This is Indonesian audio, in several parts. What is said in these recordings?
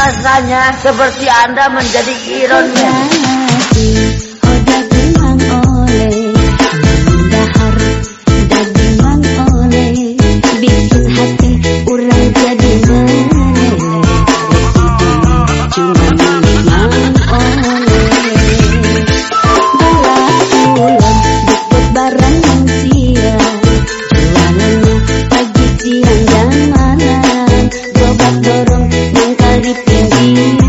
rasanya seperti Anda menjadi ironnya. Música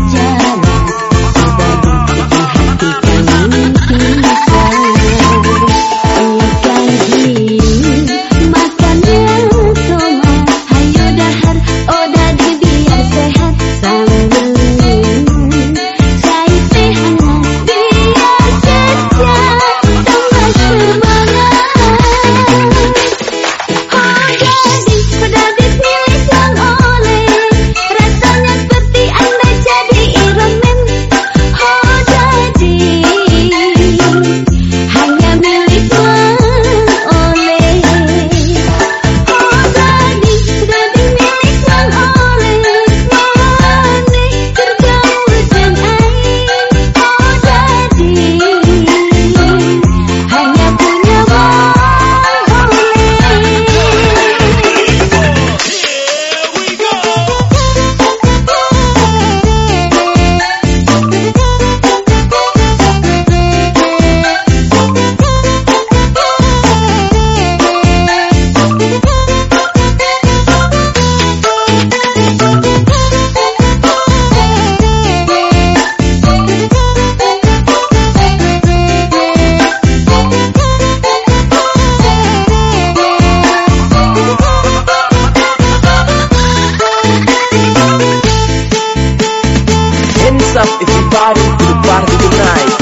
It's a party to the party tonight.